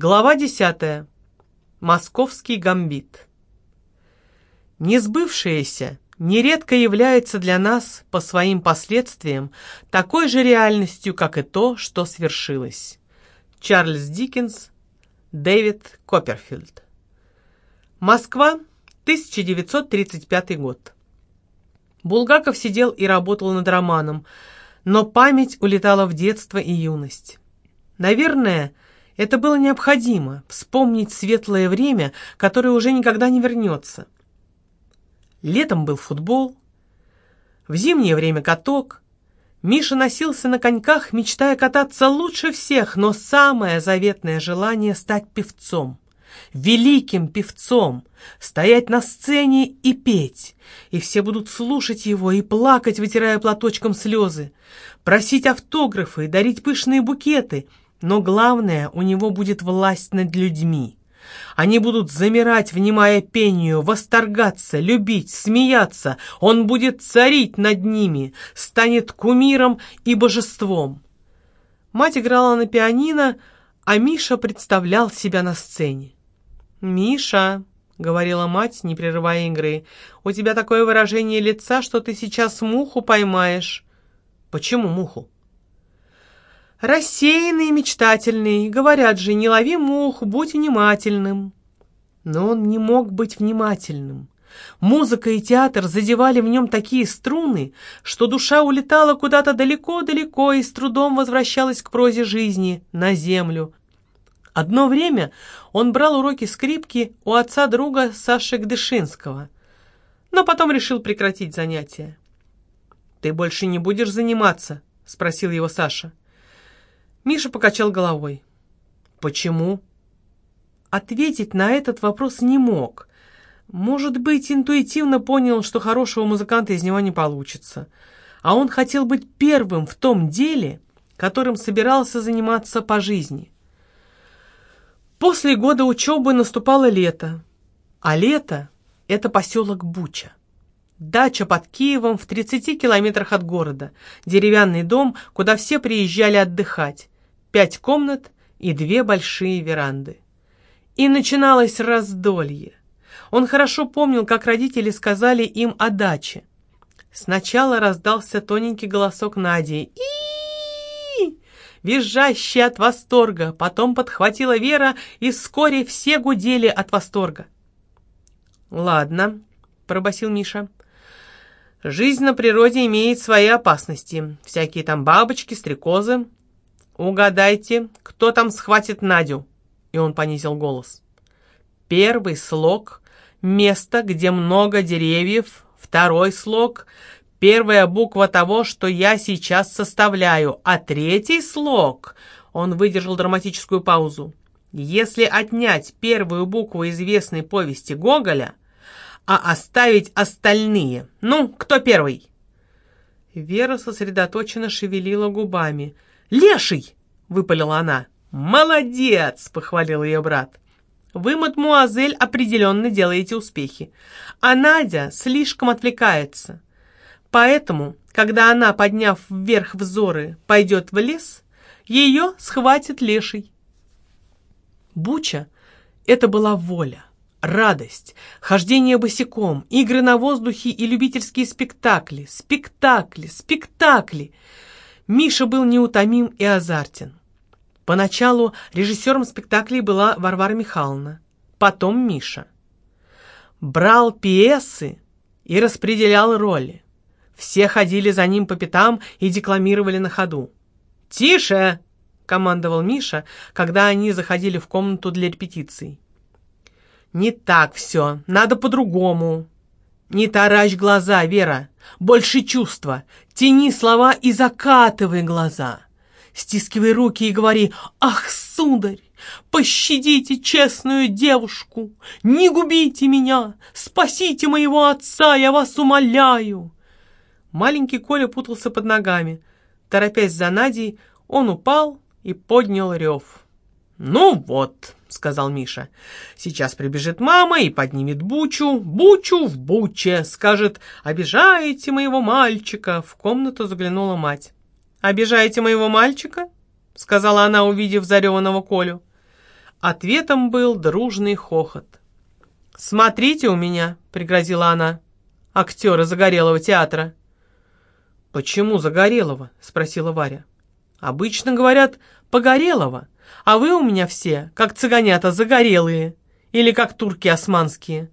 Глава десятая. Московский гамбит. Несбывшееся нередко является для нас по своим последствиям такой же реальностью, как и то, что свершилось. Чарльз Диккенс, Дэвид Копперфильд. Москва, 1935 год. Булгаков сидел и работал над романом, но память улетала в детство и юность. Наверное, это было необходимо — вспомнить светлое время, которое уже никогда не вернется. Летом был футбол, в зимнее время каток. Миша носился на коньках, мечтая кататься лучше всех, но самое заветное желание — стать певцом великим певцом, стоять на сцене и петь, и все будут слушать его и плакать, вытирая платочком слезы, просить автографы, дарить пышные букеты, но главное, у него будет власть над людьми. Они будут замирать, внимая пению, восторгаться, любить, смеяться. Он будет царить над ними, станет кумиром и божеством. Мать играла на пианино, а Миша представлял себя на сцене. «Миша», — говорила мать, не прерывая игры, — «у тебя такое выражение лица, что ты сейчас муху поймаешь». «Почему муху?» «Рассеянный и мечтательный. Говорят же, не лови мух, будь внимательным». Но он не мог быть внимательным. Музыка и театр задевали в нем такие струны, что душа улетала куда-то далеко-далеко и с трудом возвращалась к прозе жизни, на землю, Одно время он брал уроки скрипки у отца друга Саши Гдышинского, но потом решил прекратить занятия. «Ты больше не будешь заниматься?» — спросил его Саша. Миша покачал головой. «Почему?» Ответить на этот вопрос не мог. Может быть, интуитивно понял, что хорошего музыканта из него не получится. А он хотел быть первым в том деле, которым собирался заниматься по жизни. После года учебы наступало лето, а лето — это поселок Буча. Дача под Киевом в 30 километрах от города, деревянный дом, куда все приезжали отдыхать, пять комнат и две большие веранды. И начиналось раздолье. Он хорошо помнил, как родители сказали им о даче. Сначала раздался тоненький голосок Нади. и визжащая от восторга. Потом подхватила Вера, и вскоре все гудели от восторга. «Ладно», — пробасил Миша. «Жизнь на природе имеет свои опасности. Всякие там бабочки, стрекозы. Угадайте, кто там схватит Надю?» И он понизил голос. «Первый слог — место, где много деревьев. Второй слог — Первая буква того, что я сейчас составляю, а третий слог...» Он выдержал драматическую паузу. «Если отнять первую букву известной повести Гоголя, а оставить остальные, ну, кто первый?» Вера сосредоточенно шевелила губами. «Леший!» — выпалила она. «Молодец!» — похвалил ее брат. «Вы, мадмуазель, определенно делаете успехи, а Надя слишком отвлекается». Поэтому, когда она, подняв вверх взоры, пойдет в лес, ее схватит леший. Буча — это была воля, радость, хождение босиком, игры на воздухе и любительские спектакли, спектакли, спектакли. Миша был неутомим и азартен. Поначалу режиссером спектаклей была Варвара Михайловна, потом Миша. Брал пьесы и распределял роли. Все ходили за ним по пятам и декламировали на ходу. «Тише!» — командовал Миша, когда они заходили в комнату для репетиций. «Не так все, надо по-другому». «Не таращь глаза, Вера, больше чувства. Тяни слова и закатывай глаза. Стискивай руки и говори «Ах, сударь, пощадите честную девушку, не губите меня, спасите моего отца, я вас умоляю». Маленький Коля путался под ногами. Торопясь за Надей, он упал и поднял рев. «Ну вот», — сказал Миша, — «сейчас прибежит мама и поднимет Бучу, Бучу в Буче, скажет, обижаете моего мальчика». В комнату заглянула мать. «Обижаете моего мальчика?» — сказала она, увидев зареванного Колю. Ответом был дружный хохот. «Смотрите у меня!» — пригрозила она. «Актеры Загорелого театра!» «Почему Загорелого?» — спросила Варя. «Обычно говорят «Погорелого», а вы у меня все, как цыганята, загорелые, или как турки османские.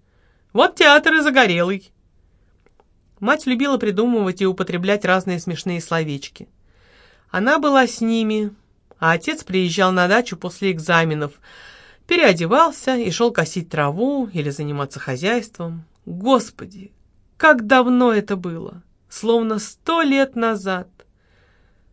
Вот театр и загорелый». Мать любила придумывать и употреблять разные смешные словечки. Она была с ними, а отец приезжал на дачу после экзаменов, переодевался и шел косить траву или заниматься хозяйством. Господи, как давно это было! Словно сто лет назад.